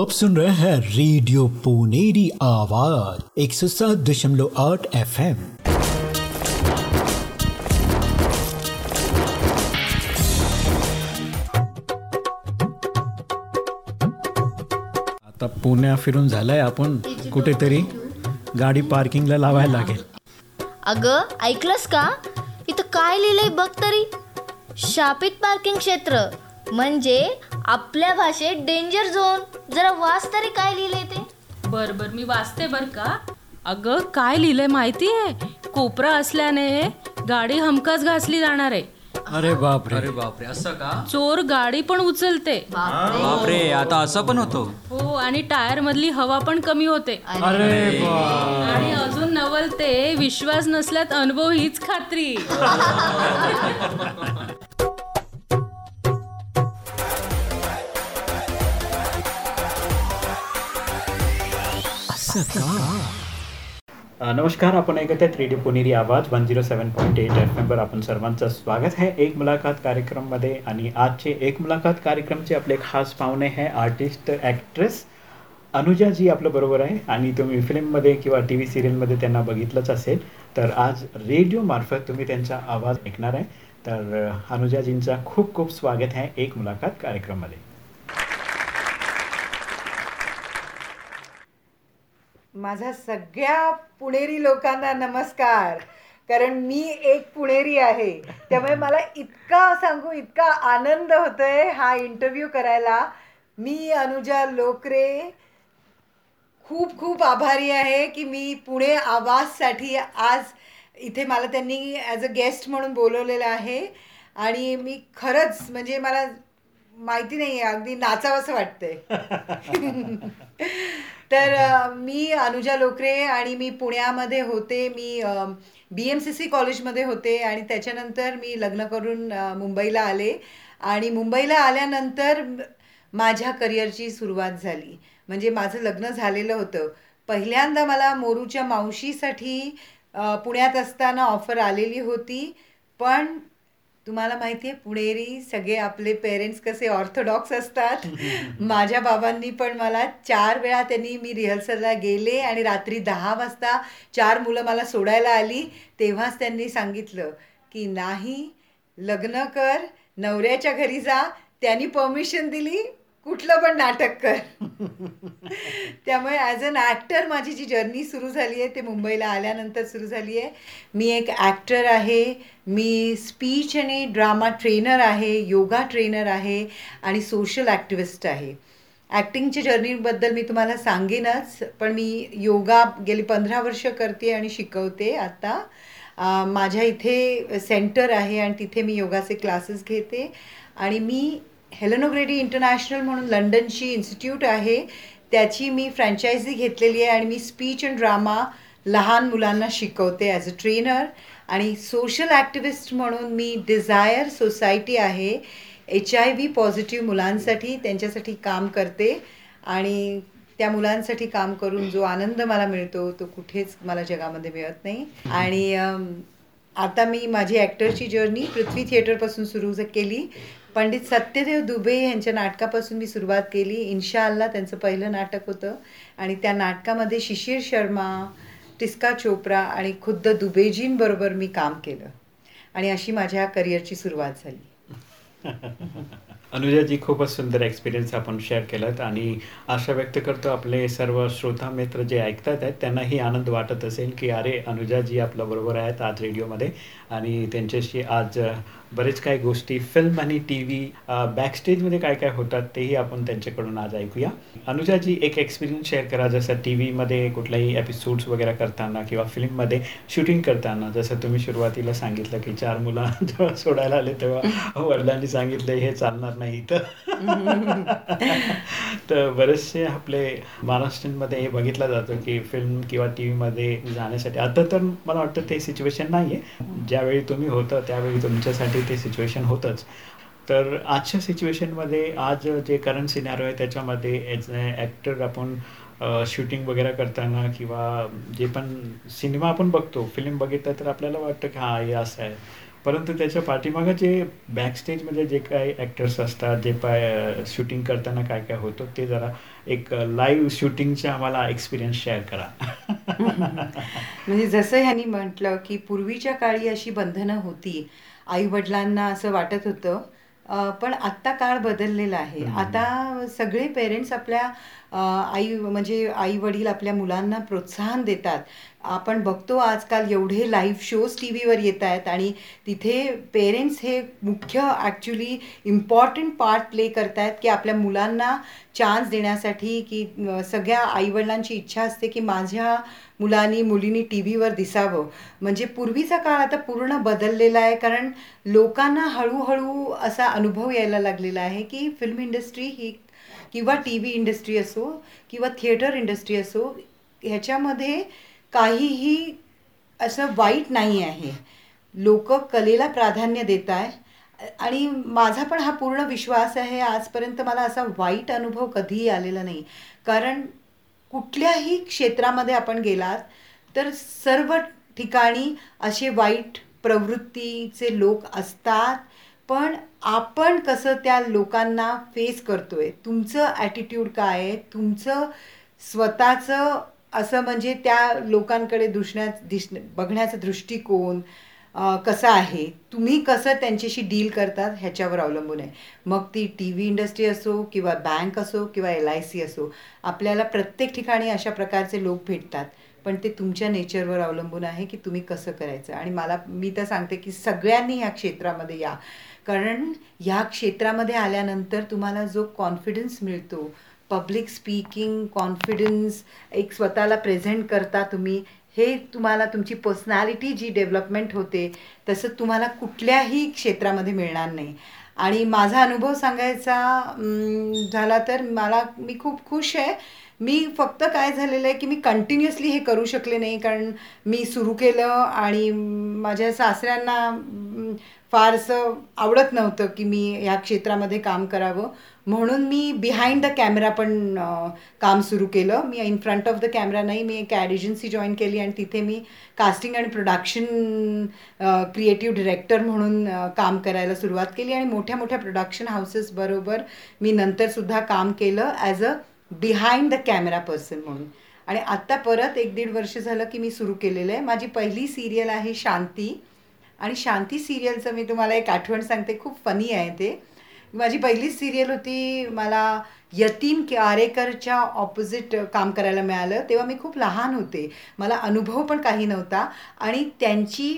आप सुन रहे हैं रेडियो पुनेरी आवाज़ एक सौ सात दशमलव आठ एफ़ एम आता पुण्या फिरून झालंय आपण कुठेतरी गाडी पार्किंगला लावायला लागेल. अगं ऐकलंस का? इथं काय लिहिलंय बघ तरी? शापित पार्किंग क्षेत्र म्हणजे आपल्या भाषेत डेंजर झोन जरा वाच तरी काय लिहिलंय ते. बर बर मी वाचते बर का? अगं काय लिहिलंय माहितीये कोपरा असल्याने गाडी हमखास घासली जाणार आहे. अरे बाप रे अरे बापरे असं का? चोर गाडी पण उचलते. बापरे आता असं पण होतो. हो आणि टायर मधली हवा पण कमी होते. अरे आणि अजून नवल ते विश्वास नसल्यात अनुभव हीच खात्री. असं का? नमस्कार आपण ऐकत three D Puneri Awaaz one zero seven point eight F एमवर आपण सर्वांचं स्वागत आहे एक मुलाखत कार्यक्रममध्ये. आणि आजचे एक मुलाखत कार्यक्रमचे आपले खास पाहुणे आहे आर्टिस्ट ॲक्ट्रेस अनुजा जी आपलं बरोबर आहे. आणि तुम्ही फिल्ममध्ये किंवा टी व्ही सिरियलमध्ये त्यांना बघितलंच असेल तर आज रेडिओ मार्फत तुम्ही त्यांचा आवाज ऐकणार आहे. तर अनुजाजींचा खूप खूप स्वागत आहे एक मुलाखत कार्यक्रममध्ये. माझा सगळ्या पुणेरी लोकांना नमस्कार. कारण मी एक पुणेरी आहे. त्यामुळे मला इतका सांगू इतका आनंद होतोय हा इंटरव्ह्यू करायला. मी अनुजा लोकरे खूप खूप आभारी आहे की मी पुणे आवाजसाठी आज इथे मला त्यांनी ॲज अ गेस्ट म्हणून बोलवलेलं आहे. आणि मी खरंच म्हणजे मला माहिती नाही आहे अगदी नाचावंसं वाटतंय. तर मी अनुजा लोकरे आणि मी पुण्यामध्ये होते. मी बी एम सी सी कॉलेजमध्ये होते आणि त्याच्यानंतर मी लग्न करून मुंबईला आले. आणि मुंबईला आल्यानंतर माझ्या करिअरची सुरुवात झाली. म्हणजे माझं लग्न झालेलं होतं. पहिल्यांदा मला मोरूच्या मावशीसाठी पुण्यात असताना ऑफर आलेली होती. पण तुम्हाला माहिती आहे पुणेरी सगळे आपले पेरेंट्स कसे ऑर्थोडॉक्स असतात. माझ्या बाबांनी पण मला चार वेळा त्यांनी मी रिहर्सलला गेले आणि रात्री दहा वाजता चार मुलं मला सोडायला आली. तेव्हाच त्यांनी सांगितलं की नाही लग्न कर नवऱ्याच्या घरी जा. त्यांनी परमिशन दिली. कुठलं पण नाटक कर. त्यामुळे ॲज अन ॲक्टर माझी जी जर्नी सुरू झाली आहे ते मुंबईला आल्यानंतर सुरू झाली आहे. मी एक ॲक्टर आहे मी स्पीच आणि ड्रामा ट्रेनर आहे योगा ट्रेनर आहे आणि सोशल ॲक्टिव्हिस्ट आहे. ॲक्टिंगच्या जर्नीबद्दल मी तुम्हाला सांगेनच पण मी योगा गेली पंधरा वर्ष करते आणि शिकवते आता. माझ्या इथे सेंटर आहे आणि तिथे मी योगाचे क्लासेस घेते. आणि मी हेलनोग्रेडी इंटरनॅशनल म्हणून लंडनची इन्स्टिट्यूट आहे. त्याची मी फ्रँचायझी घेतलेली आहे आणि मी स्पीच अँड ड्रामा लहान मुलांना शिकवते ॲज अ ट्रेनर आणि सोशल ॲक्टिव्हिस्ट म्हणून मी डिझायर सोसायटी आहे. एच आय व्ही पॉझिटिव्ह मुलांसाठी त्यांच्यासाठी काम करते. आणि त्या मुलांसाठी काम करून जो आनंद मला मिळतो तो कुठेच मला जगामध्ये मिळत नाही. आणि आता मी माझी ॲक्टरची जर्नी पृथ्वी थिएटरपासून सुरू केली. पंडित सत्यदेव दुबे यांच्या नाटकापासून मी सुरुवात केली. इन्शा अल्लाह त्यांचं पहिलं नाटक होतं. आणि त्या नाटकामध्ये शिशिर शर्मा टिस्का चोप्रा आणि खुद्द दुबेजींबरोबर मी काम केलं. आणि अशी माझ्या करिअरची सुरुवात झाली. अनुजाजी खूपच सुंदर एक्सपिरियन्स आपण शेअर केलात आणि आशा व्यक्त करतो आपले सर्व श्रोता मित्र जे ऐकतात आहेत त्यांनाही आनंद वाटत असेल की अरे अनुजाजी आपल्याबरोबर आहेत आज रेडिओमध्ये आणि त्यांच्याशी आज बरेच काही गोष्टी फिल्म आणि टी व्ही बॅकस्टेजमध्ये काय काय होतात तेही आपण त्यांच्याकडून आज ऐकूया. अनुजाजी एक एक्सपिरियन्स शेअर करा. जसं टी व्हीमध्ये कुठलाही एपिसोड्स वगैरे करताना किंवा फिल्ममध्ये शूटिंग करताना जसं तुम्ही सुरुवातीला सांगितलं की चार मुलं जेव्हा सोडायला आले तेव्हा वडिलांनी सांगितलं हे चालणार नाही तर तर बरेचसे आपले महाराष्ट्रांमध्ये हे बघितलं जातं की फिल्म किंवा टी व्हीमध्ये जाण्यासाठी आता तर मला वाटतं ते सिच्युएशन नाही आहे ज्यावेळी तुम्ही होतं त्यावेळी तुमच्यासाठी ते सिच्युएशन होतंच. तर आजच्या सिच्युएशनमध्ये आज जे करंट सिनारो आहे त्याच्यामध्ये एज ॲक्टर आपण शूटिंग वगैरे करताना किंवा जे पण सिनेमा आपण बघतो फिल्म बघितलं तर आपल्याला वाटतं की हा हे असं आहे. परंतु त्याच्या पाठीमागं जे बॅकस्टेजमध्ये जे काही ॲक्टर्स असतात जे पाय शूटिंग करताना काय काय होतं ते जरा एक लाईव्ह शूटिंगचा आम्हाला एक्सपिरियन्स शेअर करा. म्हणजे जसं ह्यांनी म्हटलं की पूर्वीच्या काळी अशी बंधनं होती आई वडिलांना असं वाटत होतं. पण आत्ता काळ बदललेला आहे. आता सगळे पेरेंट्स आपल्या आई म्हणजे आई वडील आपल्या मुलांना प्रोत्साहन देतात. आपण बघतो आजकाल एवढे लाईव्ह शोज टी व्हीवर येत आहेत आणि तिथे पेरेंट्स हे मुख्य ॲक्च्युली इम्पॉर्टंट पार्ट प्ले करतायत की आपल्या मुलांना चान्स देण्यासाठी की सगळ्या आईवडिलांची इच्छा असते की माझ्या मुलांनी मुलींनी टी व्हीवर दिसावं. म्हणजे पूर्वीचा काळ आता पूर्ण बदललेला आहे कारण लोकांना हळूहळू असा अनुभव यायला लागलेला आहे की फिल्म इंडस्ट्री ही किंवा टी व्ही इंडस्ट्री असो किंवा थिएटर इंडस्ट्री असो ह्याच्यामध्ये काहीही असं वाईट नाही आहे. लोक कलेला प्राधान्य देत आहे. आणि माझा पण हा पूर्ण विश्वास आहे आजपर्यंत मला असा वाईट अनुभव कधीही आलेला नाही. कारण कुठल्याही क्षेत्रामध्ये आपण गेलात तर सर्व ठिकाणी असे वाईट प्रवृत्तीचे लोक असतात. पण आपण कसं त्या लोकांना फेस करतोय? तुमचं ॲटिट्यूड काय आहे? तुमचं स्वतःचं असं म्हणजे त्या लोकांकडे दुसण्या दिस बघण्याचा दृष्टिकोन कसा आहे? तुम्ही कसं त्यांच्याशी डील करतात ह्याच्यावर अवलंबून आहे. मग ती टी व्ही इंडस्ट्री असो किंवा बँक असो किंवा एल आय सी असो आपल्याला प्रत्येक ठिकाणी अशा प्रकारचे लोक भेटतात. पण ते तुमच्या नेचरवर अवलंबून आहे की तुम्ही कसं करायचं. आणि मला मी तर सांगते की सगळ्यांनी ह्या क्षेत्रामध्ये या. कारण ह्या क्षेत्रामध्ये आल्यानंतर तुम्हाला जो कॉन्फिडन्स मिळतो पब्लिक स्पीकिंग कॉन्फिडन्स एक स्वतःला प्रेझेंट करता तुम्ही हे तुम्हाला तुमची पर्सनॅलिटी जी डेव्हलपमेंट होते तसं तुम्हाला कुठल्याही क्षेत्रामध्ये मिळणार नाही. आणि माझा अनुभव सांगायचा झाला तर मला मी खूप खुश आहे. मी फक्त काय झालेलं आहे की मी कंटिन्युअसली हे करू शकले नाही कारण मी सुरू केलं आणि माझ्या सासऱ्यांना फारसं आवडत नव्हतं की मी ह्या क्षेत्रामध्ये काम करावं. म्हणून मी बिहाइंड द कॅमेरा पण काम सुरू केलं. मी in front of the camera नाही मी एक ॲड एजन्सी जॉईन केली आणि तिथे मी कास्टिंग आणि प्रोडक्शन क्रिएटिव्ह डिरेक्टर म्हणून काम करायला सुरुवात केली आणि मोठ्या मोठ्या प्रोडक्शन हाऊसेसबरोबर मी नंतरसुद्धा काम केलं as a behind the camera person म्हणून. आणि आत्ता परत एक दीड वर्ष झालं की मी सुरू केलेलं आहे. माझी पहिली सिरियल आहे शांती. आणि शांती सिरियलचं मी तुम्हाला एक आठवण सांगते. खूप फनी आहे ते. माझी पहिली सिरियल होती मला यतीन आरेकरच्या ऑपोजिट काम करायला मिळालं. तेव्हा मी खूप लहान होते. मला अनुभव पण काही नव्हता. आणि त्यांची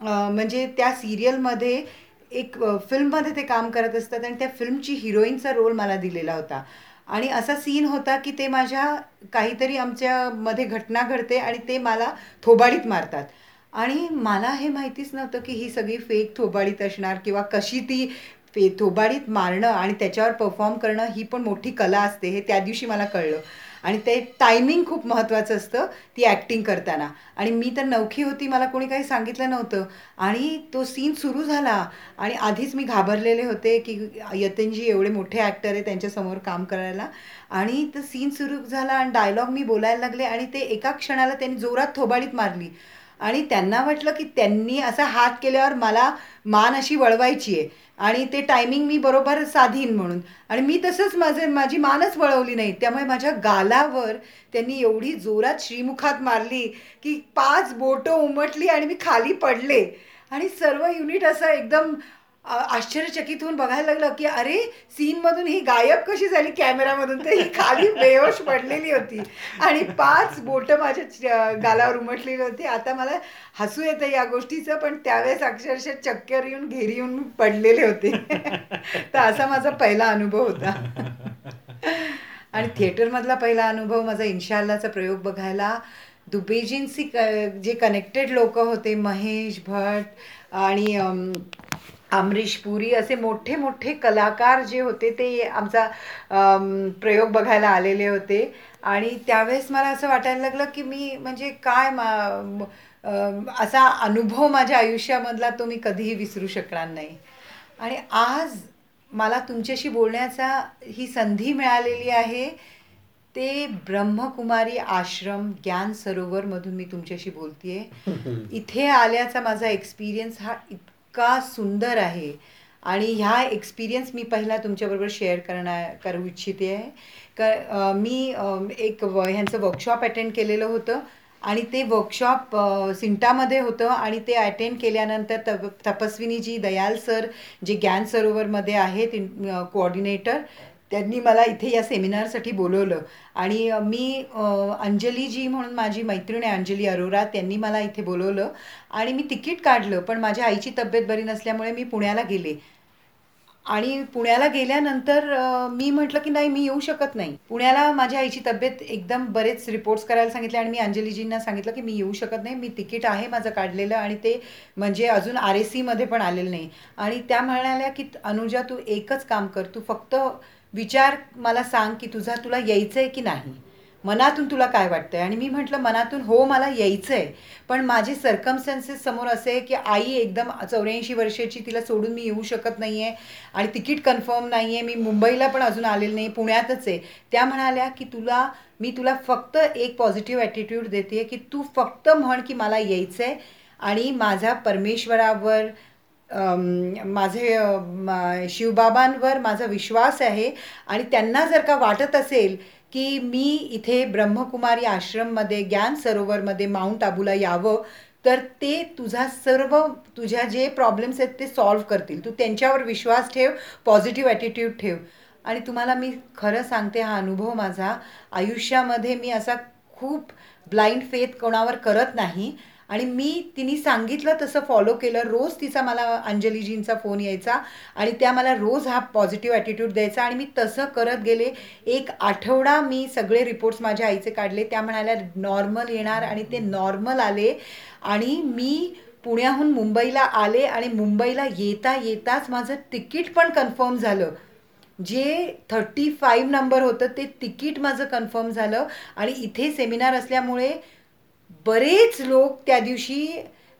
म्हणजे त्या सिरियलमध्ये एक फिल्ममध्ये ते काम करत असतात आणि त्या फिल्मची हिरोईनचा रोल मला दिलेला होता. आणि असा सीन होता की ते माझ्या काहीतरी आमच्यामध्ये घटना घडते आणि ते मला थोबाडीत मारतात. आणि मला हे माहितीच नव्हतं की ही सगळी फेक थोबाडीत असणार किंवा कशी ती फे थोबाडीत मारणं आणि त्याच्यावर परफॉर्म करणं ही पण मोठी कला असते हे त्या दिवशी मला कळलं. आणि ते टायमिंग खूप महत्त्वाचं असतं ती ॲक्टिंग करताना. आणि मी तर नवखी होती मला कोणी काही सांगितलं नव्हतं. आणि तो सीन सुरू झाला आणि आधीच मी घाबरलेले होते की यतीनजी एवढे मोठे ॲक्टर आहे त्यांच्यासमोर काम करायला. आणि तो सीन सुरू झाला आणि डायलॉग मी बोलायला लागले आणि ते एका क्षणाला त्यांनी जोरात थोबाडीत मारली. आणि त्यांना वाटलं की त्यांनी असा हात केल्यावर मला मान अशी वळवायची आहे. आणि ते टायमिंग मी बरोबर साधीन म्हणून. आणि मी तसंच माझे माझी मानच वळवली नाही. त्यामुळे माझ्या गालावर त्यांनी एवढी जोरात श्रीमुखात मारली की पाच बोटं उमटली आणि मी खाली पडले. आणि सर्व युनिट असं एकदम आश्चर्यचकित होऊन बघायला लागलं की अरे सीनमधून ही गायब कशी झाली? कॅमेरामधून तर ही खाली बेहोश पडलेली होती. आणि पाच बोटं माझ्या गालावर उमटलेली होती. आता मला हसू येतं या गोष्टीचं पण त्यावेळेस अक्षरशः चक्कर येऊन घेरी येऊन मी पडलेले होते. तर असा माझा पहिला अनुभव होता. आणि थिएटरमधला पहिला अनुभव माझा इन्शाल्लाचा प्रयोग बघायला दुबेजींशी क जे कनेक्टेड लोक होते महेश भट आणि अमरीश पुरी असे मोठे मोठे कलाकार जे होते ते आमचा प्रयोग बघायला आलेले होते. आणि त्यावेळेस मला असं वाटायला लागलं की मी म्हणजे काय मा असा अनुभव माझ्या आयुष्यामधला तो मी कधीही विसरू शकणार नाही. आणि आज मला तुमच्याशी बोलण्याचा ही संधी मिळालेली आहे. ते ब्रह्मकुमारी आश्रम ज्ञान सरोवरमधून मी तुमच्याशी बोलतेय. इथे आल्याचा माझा एक्सपिरियन्स हा इतका इतका सुंदर आहे. आणि ह्या एक्सपिरियन्स मी पहिला तुमच्याबरोबर शेअर करणार करू इच्छिते. आहे क मी एक व ह्यांचं वर्कशॉप अटेंड केलेलं होतं. आणि ते वर्कशॉप सिंटामध्ये होतं. आणि ते अटेंड केल्यानंतर तप तपस्विनी जी दयाल सर जे ज्ञान सरोवरमध्ये आहेत कोऑर्डिनेटर त्यांनी मला इथे या सेमिनारसाठी बोलवलं. आणि मी अंजलीजी म्हणून माझी मैत्रीण आहे अंजली अरोरा त्यांनी मला इथे बोलवलं. आणि मी तिकीट काढलं पण माझ्या आईची तब्येत बरी नसल्यामुळे मी पुण्याला गेले. आणि पुण्याला गेल्यानंतर मी म्हटलं की नाही मी येऊ शकत नाही. पुण्याला माझ्या आईची तब्येत एकदम बरेच रिपोर्ट्स करायला सांगितले आणि मी अंजलीजींना सांगितलं की मी येऊ शकत नाही मी तिकीट आहे माझं काढलेलं आणि ते म्हणजे अजून आर ए सीमध्ये पण आलेलं नाही. आणि त्या म्हणाल्या की अनुजा तू एकच काम कर तू फक्त विचार मला सांग की तुझा तुला यायचं आहे की नाही? मनातून तुला काय वाटतंय? आणि मी म्हटलं मनातून हो मला यायचं आहे पण माझे सर्कमस्टन्सेस समोर असे आहे की आई एकदम चौऱ्याऐंशी वर्षाची तिला सोडून मी येऊ शकत नाही आहे आणि तिकीट कन्फर्म नाही आहे मी मुंबईला पण अजून आलेलं नाही पुण्यातच आहे. त्या म्हणाल्या की तुला मी तुला फक्त एक पॉझिटिव्ह ॲटिट्यूड देते की तू फक्त म्हण की मला यायचं आहे आणि माझा परमेश्वरावर माझे म- शिवबाबांवर माझा विश्वास आहे आणि त्यांना जर का वाटत असेल की मी इथे ब्रह्मकुमारी आश्रममध्ये ज्ञान सरोवरमध्ये माउंट आबूला यावं तर ते तुझा सर्व तुझ्या जे प्रॉब्लेम्स आहेत ते सॉल्व्ह करतील. तू त्यांच्यावर विश्वास ठेव पॉझिटिव्ह ॲटिट्यूड ठेव. आणि तुम्हाला मी खरं सांगते हा अनुभव माझा आयुष्यामध्ये मी असा खूप ब्लाइंड फेथ कोणावर करत नाही. आणि मी तिने सांगितलं तसं फॉलो केलं. रोज तिचा मला अंजलीजींचा फोन यायचा आणि त्या मला रोज हा पॉझिटिव्ह ॲटिट्यूड द्यायचा आणि मी तसं करत गेले. एक आठवडा मी सगळे रिपोर्ट्स माझ्या आईचे काढले. त्या म्हणाल्या नॉर्मल येणार. आणि ते नॉर्मल आले. आणि मी पुण्याहून मुंबईला आले आणि मुंबईला येता येताच माझं तिकीट पण कन्फर्म झालं. जे थर्टी फाईव्ह नंबर होतं ते तिकीट माझं कन्फर्म झालं. आणि इथे सेमिनार असल्यामुळे बरेच लोक त्या दिवशी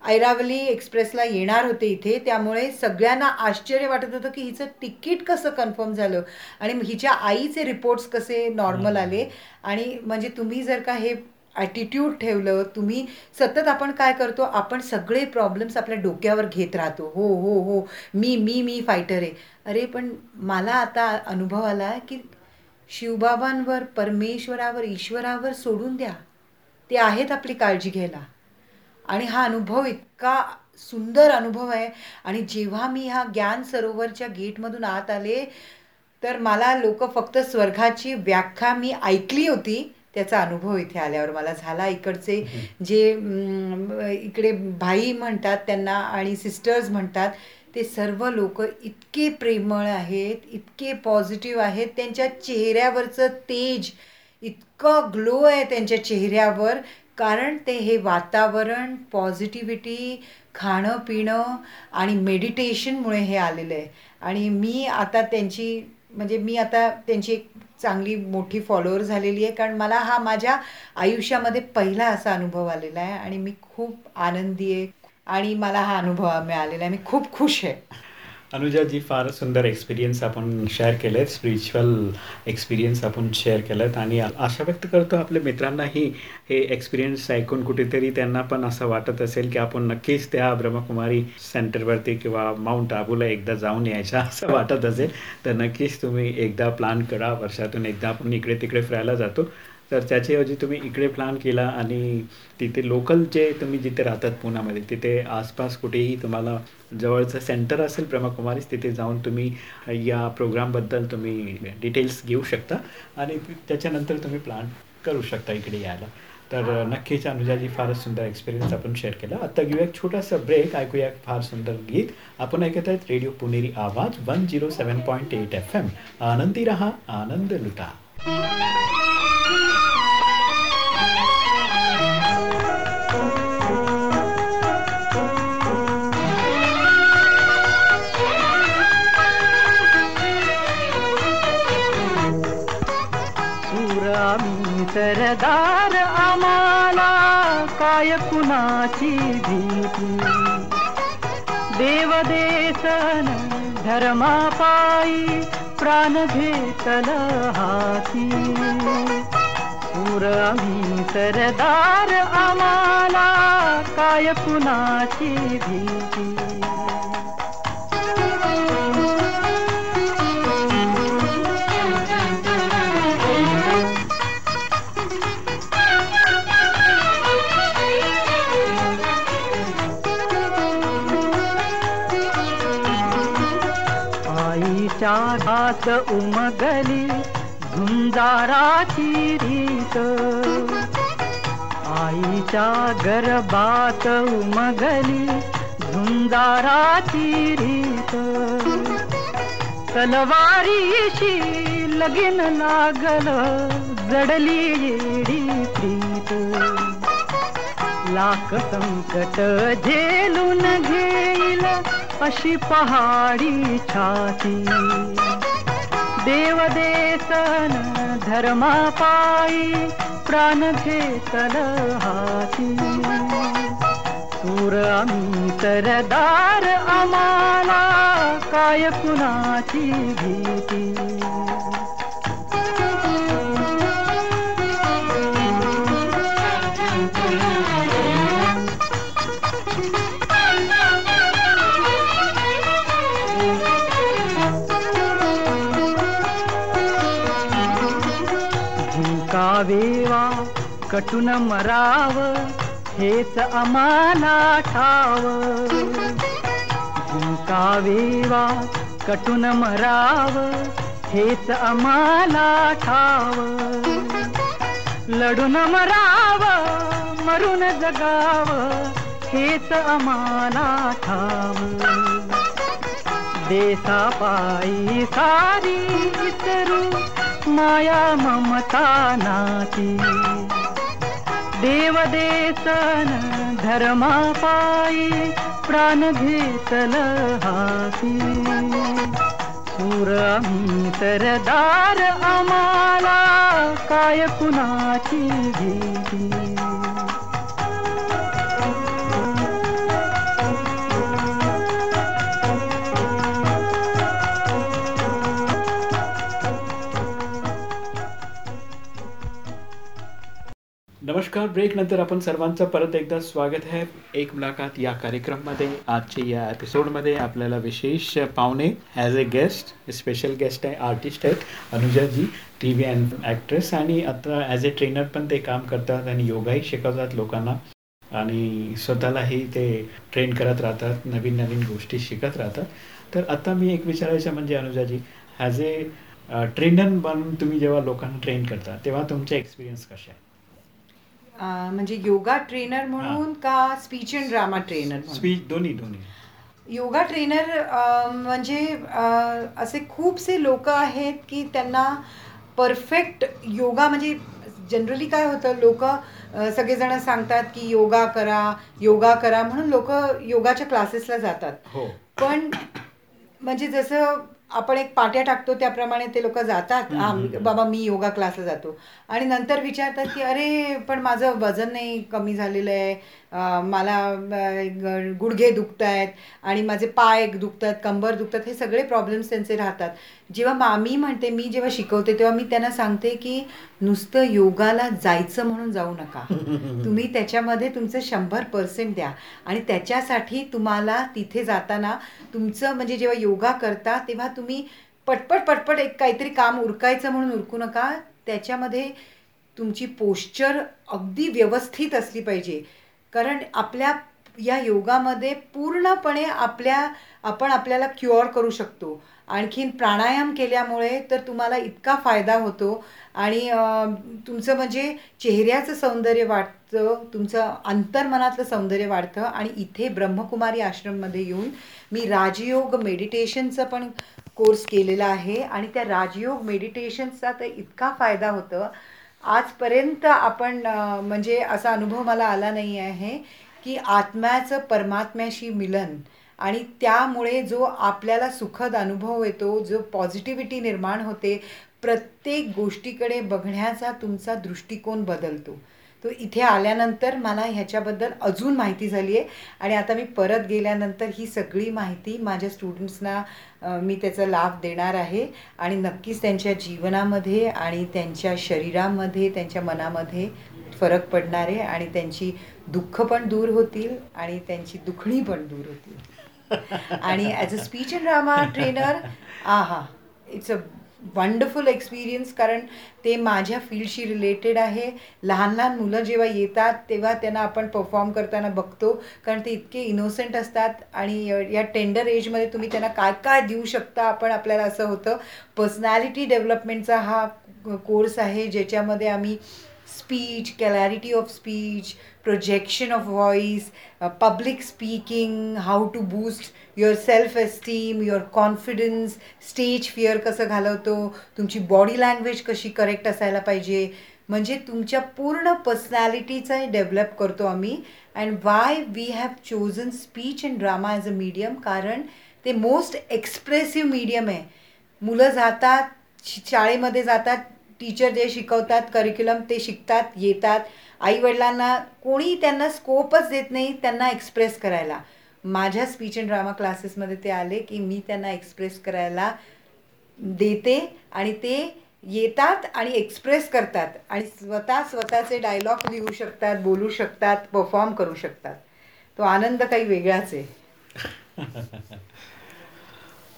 ऐरावली एक्सप्रेसला येणार होते इथे त्यामुळे सगळ्यांना आश्चर्य वाटत होतं की हिचं तिकीट कसं कन्फर्म झालं आणि हिच्या आईचे रिपोर्ट्स कसे नॉर्मल आले. आणि म्हणजे तुम्ही जर का हे ॲटिट्यूड ठेवलं तुम्ही सतत आपण काय करतो आपण सगळे प्रॉब्लेम्स आपल्या डोक्यावर घेत राहतो. हो हो हो मी मी मी फायटर आहे. अरे पण मला आता अनुभव आला की शिवबाबांवर परमेश्वरावर ईश्वरावर सोडून द्या. ते आहेत आपली काळजी घ्यायला. आणि हा अनुभव इतका सुंदर अनुभव आहे. आणि जेव्हा मी ह्या ज्ञान सरोवरच्या गेटमधून आत आले तर मला लोक फक्त स्वर्गाची व्याख्या मी ऐकली होती त्याचा अनुभव इथे आल्यावर. मला झाला इकडचे जे इकडे भाई म्हणतात त्यांना आणि सिस्टर्स म्हणतात ते सर्व लोक इतके प्रेमळ आहेत इतके पॉझिटिव्ह आहेत त्यांच्या चेहऱ्यावरचं तेज इतकं ग्लो आहे त्यांच्या चेहऱ्यावर कारण ते हे वातावरण पॉझिटिव्हिटी खाणं पिणं आणि मेडिटेशनमुळे हे आलेलं आहे. आणि मी आता त्यांची म्हणजे मी आता त्यांची एक चांगली मोठी फॉलोअर झालेली आहे कारण मला हा माझ्या आयुष्यामध्ये पहिला असा अनुभव आलेला आहे आणि मी खूप आनंदी आहे आणि मला हा अनुभव मिळालेला आहे. मी खूप खुश आहे. अनुजाजी फार सुंदर एक्सपिरियन्स आपण शेअर केले आहेत स्पिरिच्युअल एक्सपिरियन्स आपण शेअर केलेत आणि आशा व्यक्त करतो आपल्या मित्रांनाही हे एक्सपिरियन्स ऐकून कुठेतरी त्यांना पण असं वाटत असेल की आपण नक्कीच त्या ब्रह्मकुमारी सेंटरवरती किंवा माउंट आबूला एकदा जाऊन यायच्या असं वाटत असेल. तर नक्कीच तुम्ही एकदा प्लॅन करा. वर्षातून एकदा आपण इकडे तिकडे फिरायला जातो. तर त्याच्याऐवजी तुम्ही इकडे प्लॅन केला आणि तिथे लोकल जे तुम्ही जिथे राहतात पुण्यामध्ये तिथे आसपास कुठेही तुम्हाला जवळचं सेंटर असेल ब्रह्मकुमारीस तिथे जाऊन तुम्ही या प्रोग्रामबद्दल तुम्ही डिटेल्स घेऊ शकता आणि त्याच्यानंतर तुम्ही प्लॅन करू शकता इकडे यायला. तर नक्कीच अनुजाजी फारच सुंदर एक्सपिरियन्स आपण शेअर केला. आता घेऊया एक छोटासा ब्रेक ऐकूया एक फार सुंदर गीत. आपण ऐकत आहेत radio Puneri Awaaz one zero seven point eight F M आनंदी रहा आनंद लुटा. सरदार आम्हाला काय कुणाची भीती देवदेशन धर्मापायी प्राण घेतला हाती पुर आम्ही सरदार आम्हाला काय कुणाची भीती? गर्भात उमगली झुंजाराची रीत. आईच्या गर्भात उमगली झुंजाराची रीत. तलवारीशी लगीन लागल जडली येडी प्रीत. लाख संकट झेलून घेईल अशी पहाडी छाती. देव देसन धर्मा पायी प्राण घेतल हाती. सूर आम्ही सरदार आम्हाला काय कुणाची भीती? कटून मराव हेच आम्हाला ठाव. जिंकावेवा कटून मराव हेच आम्हाला ठाव. लढून मराव मरून जगाव हेच आम्हाला ठाव. देसापायी सारी विसरू माया ममता नाती. देव धर्मापायी धर्मा पायी प्राण घेतल हाती. सूर आम्ही सरदार आम्हाला काय कुणाची भीती? नमस्कार ब्रेक नंतर आपण सर्वांचं परत एकदा स्वागत आहे एक मुलाखत या कार्यक्रममध्ये आजच्या या एपिसोडमध्ये आपल्याला विशेष पाहुणे as a guest special guest आहे आर्टिस्ट आहेत Anujaji T V and actress आणि आता ॲज अ ट्रेनर पण ते काम करतात आणि योगाही शिकवतात लोकांना. आणि स्वतःलाही ते ट्रेन करत राहतात नवीन नवीन गोष्टी शिकत राहतात. तर आता मी एक विचारायचं म्हणजे अनुजाजी ॲज अ ट्रेनर बनून तुम्ही जेव्हा लोकांना ट्रेन करता तेव्हा तुमचे एक्सपिरियन्स कसे आहे म्हणजे योगा ट्रेनर म्हणून का speech and drama trainer speech दोन्ही दोन्ही. योगा ट्रेनर म्हणजे असे खूपसे लोक आहेत की त्यांना परफेक्ट योगा म्हणजे जनरली काय होतं लोक सगळेजण सांगतात की योगा करा योगा करा म्हणून लोक योगाच्या क्लासेसला जातात. हो. पण म्हणजे जसं आपण एक पाट्या टाकतो त्याप्रमाणे ते लोक जातात. बाबा मी योगा क्लासला जातो. आणि नंतर विचारतात की अरे पण माझं वजन नाही कमी झालेलं आहे. मला गुडघे दुखत आहेत आणि माझे पाय दुखतात कंबर दुखतात. हे सगळे प्रॉब्लेम्स त्यांचे राहतात. जेव्हा मा मी म्हणते मी जेव्हा शिकवते तेव्हा मी त्यांना सांगते की नुसतं योगाला जायचं म्हणून जाऊ नका. तुम्ही त्याच्यामध्ये तुमचं शंभर पर्सेंट द्या. आणि त्याच्यासाठी तुम्हाला तिथे जाताना तुमचं म्हणजे जेव्हा योगा करता तेव्हा तुम्ही पटपट पटपट एक काहीतरी काम उरकायचं म्हणून उरकू नका. त्याच्यामध्ये तुमची पोश्चर अगदी व्यवस्थित असली पाहिजे. कारण आपल्या या योगामध्ये पूर्णपणे आपल्या आपण आपल्याला क्युअर करू शकतो. आणखीन प्राणायाम केल्यामुळे तर तुम्हाला इतका फायदा होतो. आणि तुमचं म्हणजे चेहऱ्याचं सौंदर्य वाढतं तुमचं अंतर्मनातलं सौंदर्य वाढतं आणि इथे ब्रह्मकुमारी आश्रममध्ये येऊन मी राजयोग मेडिटेशनचं पण कोर्स केलेला आहे आणि त्या राजयोग मेडिटेशनचा तर इतका फायदा होतं. आजपर्यंत आपण म्हणजे असा अनुभव मला आला नाही आहे की आत्म्याचं परमात्म्याशी मिलन आणि त्यामुळे जो आपल्याला सुखद अनुभव येतो जो पॉझिटिव्हिटी निर्माण होते प्रत्येक गोष्टीकडे बघण्याचा तुमचा दृष्टिकोन बदलतो. तो इथे आल्यानंतर मला ह्याच्याबद्दल अजून माहिती झाली आहे. आणि आता मी परत गेल्यानंतर ही सगळी माहिती माझ्या स्टुडंट्सना मी त्याचा लाभ देणार आहे. आणि नक्कीच त्यांच्या जीवनामध्ये आणि त्यांच्या शरीरामध्ये त्यांच्या मनामध्ये फरक पडणार आहे. आणि त्यांची दुःख पण दूर होतील आणि त्यांची दुखणी पण दूर होतील. आणि as a speech and drama trainer आ हा इट्स अ वंडरफुल एक्सपिरियन्स कारण ते माझ्या फील्डशी रिलेटेड आहे. लहान लहान मुलं जेव्हा येतात तेव्हा त्यांना आपण परफॉर्म करताना बघतो. कारण ते इतके इनोसेंट असतात आणि या- या टेंडर एजमध्ये तुम्ही त्यांना काय काय देऊ शकता आपण आपल्याला असं होतं. पर्सनॅलिटी डेव्हलपमेंटचा हा कोर्स आहे ज्याच्यामध्ये आम्ही speech clarity of speech projection of voice public speaking how to boost your self esteem your confidence stage fear कसं घालवतो तुमची बॉडी लँग्वेज कशी करेक्ट असायला पाहिजे म्हणजे तुमच्या पूर्ण पर्सनॅलिटीचा डेव्हलप करतो आम्ही. And why we have chosen speech and drama as a medium कारण ते मोस्ट एक्सप्रेसिव्ह मीडियम आहे. मुलं जातात शाळेमध्ये जातात टीचर जे शिकवतात करिक्युलम ते शिकतात येतात. आईवडिलांना कोणी त्यांना स्कोपच देत नाही त्यांना एक्सप्रेस करायला. माझ्या स्पीच अँड ड्रामा क्लासेसमध्ये ते आले की मी त्यांना एक्सप्रेस करायला देते आणि ते येतात आणि एक्सप्रेस करतात. आणि स्वतः स्वतःचे डायलॉग लिहू शकतात बोलू शकतात परफॉर्म करू शकतात. तो आनंद काही वेगळाच आहे.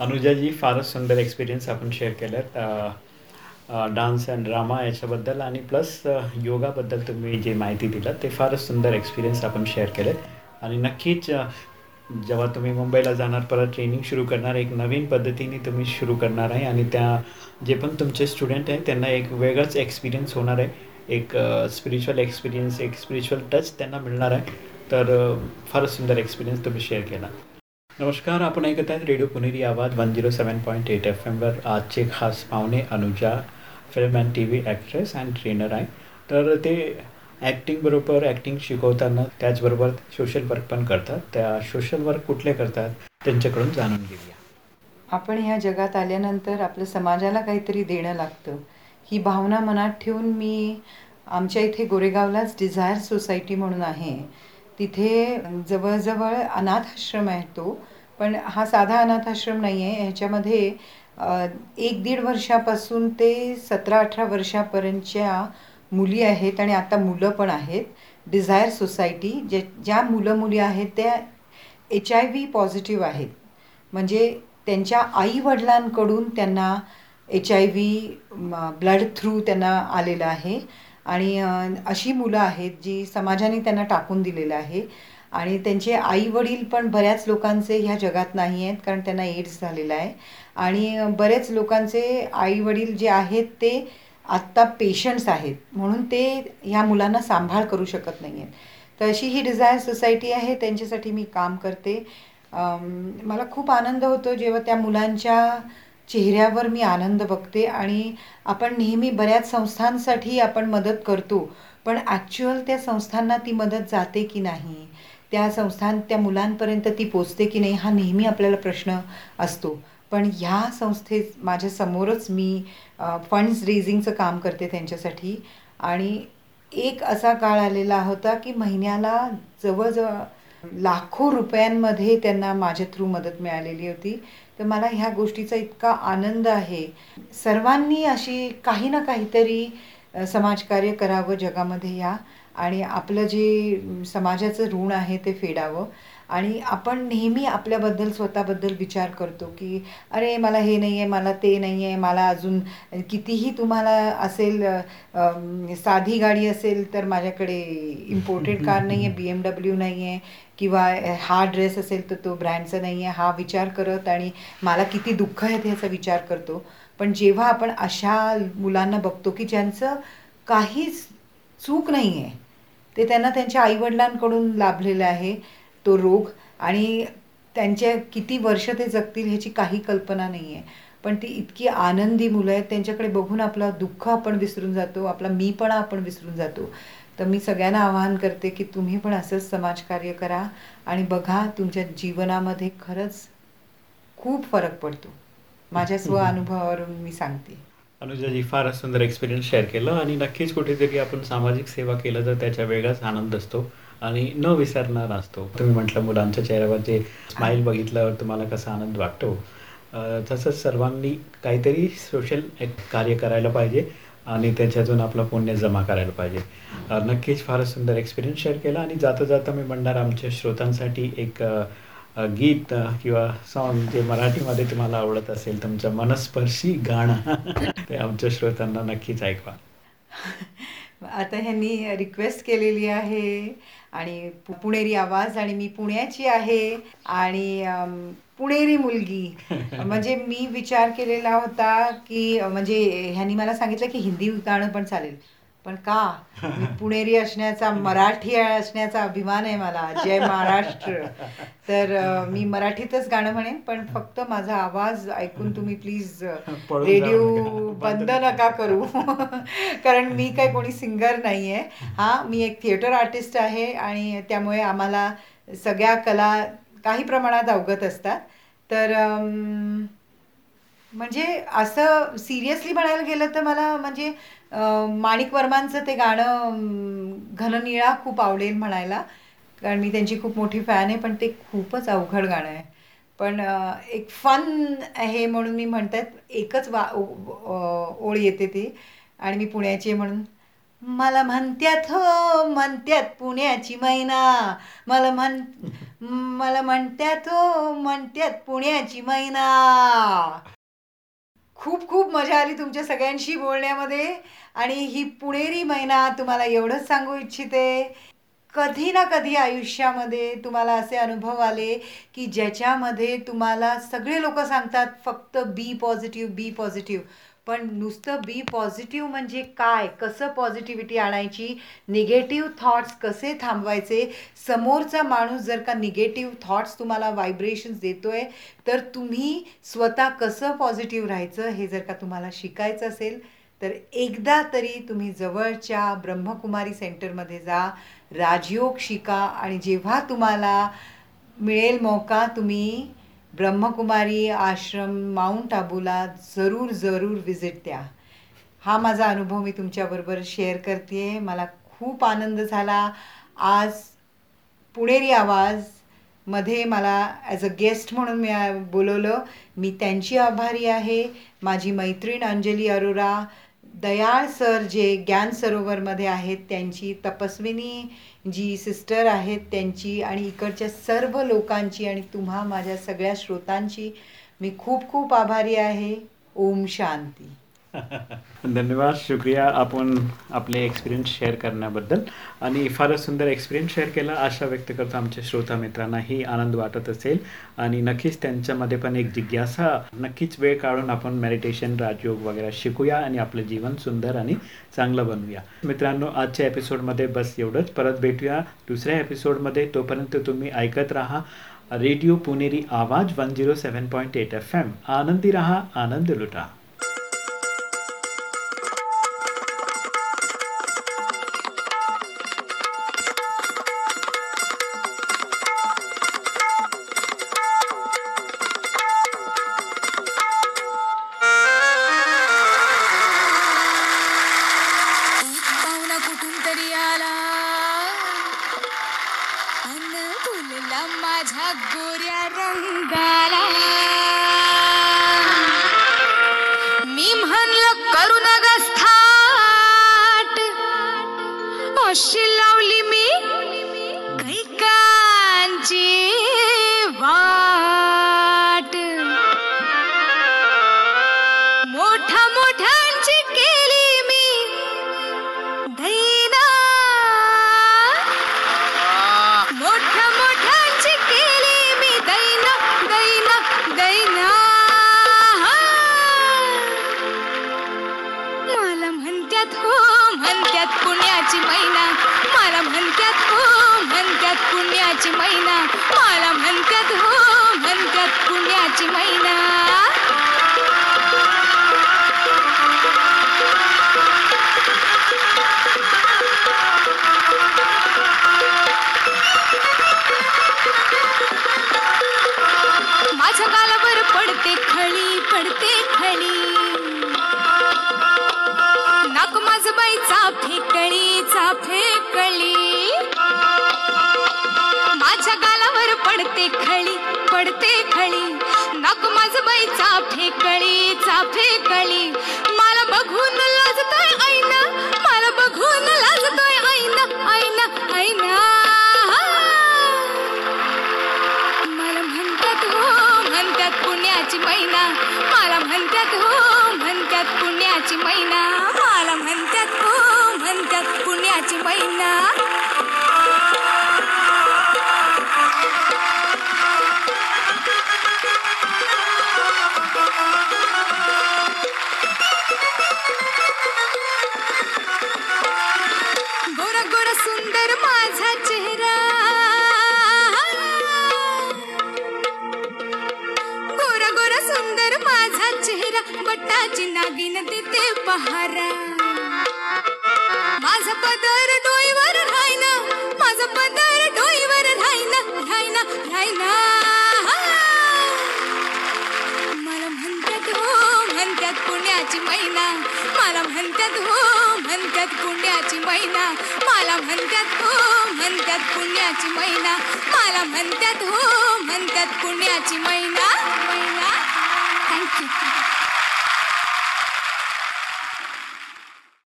अनुजाजी फारच सुंदर एक्सपिरियन्स आपण शेअर केलं डान्स अँड ड्रामा याच्याबद्दल आणि प्लस योगाबद्दल तुम्ही जे माहिती दिलं ते फारच सुंदर एक्सपिरियन्स आपण शेअर केले आणि नक्कीच जेव्हा तुम्ही मुंबईला जाणार परत ट्रेनिंग सुरू करणार एक नवीन पद्धतीने तुम्ही सुरू करणार आहे आणि त्या जे पण तुमचे स्टुडंट आहे त्यांना एक वेगळाच एक्सपिरियन्स होणार आहे. एक स्पिरिच्युअल एक्सपिरियन्स एक स्पिरिच्युअल टच त्यांना मिळणार आहे. तर फारच सुंदर एक्सपिरियन्स तुम्ही शेअर केला. नमस्कार आपण ऐकत आहेत radio Puneri Awaaz one zero seven point eight F एमवर आजचे खास पाहुणे Anuja film and T V actress and trainer आहे. तर ते ॲक्टिंगबरोबर ॲक्टिंग शिकवताना त्याचबरोबर सोशल वर्क पण करतात. त्या सोशल वर्क कुठले करतात त्यांच्याकडून जाणून घेऊया. आपण ह्या जगात आल्यानंतर आपल्या समाजाला काहीतरी देणं लागतं. ही भावना मनात ठेवून मी आमच्या इथे गोरेगावलाच डिझायर सोसायटी म्हणून आहे. तिथे जवळजवळ अनाथाश्रम आहे तो. पण हा साधा अनाथ आश्रम नाही आहे ह्याच्यामध्ये एक दीड वर्षापासून ते सतरा अठरा वर्षापर्यंतच्या मुली आहेत आणि आता मुलं पण आहेत. डिझायर सोसायटी जे ज्या मुलं मुली आहेत त्या एच आय व्ही पॉझिटिव्ह आहेत. म्हणजे त्यांच्या आईवडिलांकडून त्यांना H I V blood through त्यांना आलेलं आहे. आणि अशी मुलं आहेत जी समाजाने त्यांना टाकून दिलेलं आहे. आणि त्यांचे आई वडील पण बऱ्याच लोकांचे ह्या जगात नाही आहेत कारण त्यांना एड्स झालेला आहे. आणि बरेच लोकांचे आई वडील जे आहेत ते आत्ता पेशंट्स आहेत. म्हणून ते ह्या मुलांना सांभाळ करू शकत नाही आहेत. तर अशी ही डिझायर सोसायटी आहे त्यांच्यासाठी मी काम करते. मला खूप आनंद होतो जेव्हा त्या मुलांच्या चेहऱ्यावर मी आनंद बघते आणि आपण नेहमी बऱ्याच संस्थांसाठी आपण मदत करतो. पण ॲक्च्युअल त्या संस्थांना ती मदत जाते की नाही? त्या संस्थान त्या मुलांपर्यंत ती पोचते की नाही हा नेहमी आपल्याला प्रश्न असतो. पण ह्या संस्थेत माझ्यासमोरच मी फंड्स रेझिंगचं काम करते त्यांच्यासाठी. आणि एक असा काळ आलेला होता की महिन्याला जवळजवळ लाखो रुपयांमध्ये त्यांना माझ्या थ्रू मदत मिळालेली होती. तर मला ह्या गोष्टीचा इतका आनंद आहे. सर्वांनी अशी काही ना काहीतरी समाजकार्य करावं जगामध्ये या. आणि आपलं जे समाजाचं ऋण आहे ते फेडावं. आणि आपण नेहमी आपल्याबद्दल स्वतःबद्दल विचार करतो की अरे मला हे नाही आहे मला ते नाही आहे मला अजून कितीही तुम्हाला असेल साधी गाडी असेल तर माझ्याकडे इम्पोर्टेड कार नाही आहे बी एम डब्ल्यू नाही आहे किंवा हा ड्रेस असेल तर तो ब्रँडचा नाही आहे हा विचार करत आणि मला किती दुःख आहे ह्याचा विचार करतो. पण जेव्हा आपण अशा मुलांना बघतो की ज्यांचं काहीच चूक नाही आहे ते त्यांना त्यांच्या आईवडिलांकडून लाभलेलं आहे तो रोग आणि त्यांच्या किती वर्ष ते जगतील ह्याची काही कल्पना नाही आहे पण ती इतकी आनंदी मुलं आहेत त्यांच्याकडे बघून आपलं दुःख आपण विसरून जातो आपला मीपणा आपण विसरून जातो. तर मी सगळ्यांना आवाहन करते की तुम्ही पण असंच समाजकार्य करा आणि बघा तुमच्या जीवनामध्ये खरंच खूप फरक पडतो. माझ्या स्व अनुभवावरून मी सांगते. अनुजाजी फारच सुंदर एक्सपिरियन्स शेअर केलं आणि नक्कीच कुठेतरी आपण सामाजिक सेवा केलं तर त्याच्या वेगळाच आनंद असतो आणि न विसरणारा असतो. तुम्ही म्हटलं मुलांच्या चेहऱ्यावर जे स्माईल बघितल्यावर तुम्हाला कसा आनंद वाटतो. तसंच सर्वांनी काहीतरी सोशल एक कार्य करायला पाहिजे आणि त्याच्यातून आपलं पुण्य जमा करायला पाहिजे. नक्कीच फारच सुंदर एक्सपिरियन्स शेअर केला आणि जाता जाता मी म्हणणार आमच्या श्रोतांसाठी एक गीत किंवा सॉन्ग जे मराठीमध्ये तुम्हाला आवडत असेल तुमचं मनस्पर्शी गाणं ते आमच्या श्रोत्यांना नक्कीच ऐकवा. आता ह्यांनी रिक्वेस्ट केलेली आहे आणि पुणेरी आवाज आणि मी पुण्याची आहे आणि पुणेरी मुलगी. म्हणजे मी विचार केलेला होता की म्हणजे ह्यांनी मला सांगितलं की हिंदी गाणं पण चालेल. पण का? मी पुणेरी असण्याचा मराठी असण्याचा अभिमान आहे मला. जय महाराष्ट्र. तर मी मराठीतच गाणं म्हणेन पण फक्त माझा आवाज ऐकून तुम्ही प्लीज रेडिओ. बंद नका करू. कारण मी काही कोणी सिंगर नाही आहे हा मी एक थिएटर आर्टिस्ट आहे आणि त्यामुळे आम्हाला सगळ्या कला काही प्रमाणात अवगत असतात. तर म्हणजे असं सिरियसली म्हणायला गेलं तर मला म्हणजे माणिक वर्मांचं ते गाणं घननिळा खूप आवडेल म्हणायला. कारण मी त्यांची खूप मोठी फॅन आहे पण ते खूपच अवघड गाणं आहे. पण एक फन आहे म्हणून मी म्हणतात एकच वा ओळ येते ती. आणि मी पुण्याची आहे म्हणून मला म्हणत्यात हो म्हणत्यात पुण्याची मैना. मला म्हण मला म्हणत्यात हो म्हणत्यात पुण्याची मैना. खूप खूप मजा आली तुमच्या सगळ्यांशी बोलण्यामध्ये. आणि ही पुणेरी महिना तुम्हाला एवढंच सांगू इच्छिते. कधी ना कधी आयुष्यामध्ये तुम्हाला असे अनुभव आले की ज्याच्यामध्ये तुम्हाला सगळे लोक सांगतात फक्त बी पॉझिटिव्ह बी पॉझिटिव्ह पण नुसतं बी पॉझिटिव्ह म्हणजे काय? कसं पॉझिटिव्हिटी आणायची? निगेटिव्ह थॉट्स कसे थांबवायचे? समोरचा माणूस जर का निगेटिव्ह थॉट्स तुम्हाला व्हायब्रेशन्स देतो आहे तर तुम्ही स्वतः कसं पॉझिटिव्ह राहायचं हे जर का तुम्हाला शिकायचं असेल तर एकदा तरी तुम्ही जवळच्या ब्रह्मकुमारी सेंटरमध्ये जा राजयोग शिका आणि जेव्हा तुम्हाला मिळेल मौका तुम्ही ब्रह्मकुमारी आश्रम माउंट आबूला जरूर जरूर विजिट द्या. हा माझा अनुभव मी तुमच्याबरोबर शेअर करते मला खूप आनंद झाला. आज पुणेरी आवाजमध्ये मला ॲज अ गेस्ट म्हणून मी बोलवलं. मी त्यांची आभारी आहे. माझी मैत्रीण अंजली अरोरा दयाळ सर जे ज्ञान सरोवरमध्ये आहेत त्यांची तपस्विनी जी सिस्टर आहेत त्यांची आणि इकडच्या सर्व लोकांची आणि तुम्हा माझ्या सगळ्या श्रोतांची मी खूप खूप आभारी आहे. ओम शांती. धन्यवाद. शुक्रिया आपण आपले एक्सपिरियन्स शेअर करण्याबद्दल. आणि फारच सुंदर एक्सपिरियन्स शेअर केला. आशा व्यक्त करतो आमच्या श्रोता मित्रांनाही आनंद वाटत असेल. आणि नक्कीच त्यांच्यामध्ये पण एक जिज्ञासा. नक्कीच वेळ काढून आपण मेडिटेशन राजयोग वगैरे शिकूया आणि आपलं जीवन सुंदर आणि चांगलं बनवूया. मित्रांनो आजच्या एपिसोडमध्ये बस एवढंच. परत भेटूया दुसऱ्या एपिसोडमध्ये तोपर्यंत तुम्ही ऐकत राहा radio Puneri Awaaz one zero seven point eight F M आनंदी रहा आनंद लुटा. पुण्याची मैना. मला म्हणतात हो म्हणतात पुण्याची मैना. माझ्या गालावर पडते खळी पडते खळी. नाक माझ बाई चाफे कळी चाफे पडते खळी पडते खळी. नाक माझबाई चाफे कळी चाफे कळी. मला बघून लाजतोय ऐना मला बघून लाजतोय ऐना ऐना ऐना मला म्हणतात हो म्हणतात पुण्याची मैना. मला म्हणतात हो म्हणतात पुण्याची मैना. मला म्हणतात हो म्हणतात पुण्याची मैना. माझी नागिन देते पहारा. माझा पदर डोईवर राहिना माझा पदर डोईवर राहिना राहिना राहिना. मला म्हणतात हो म्हणतात पुण्याची मैना. मला म्हणतात हो म्हणतात पुण्याची मैना. मला म्हणतात हो म्हणतात पुण्याची मैना. मला म्हणतात हो म्हणतात पुण्याची मैना. मैना. थँक्यू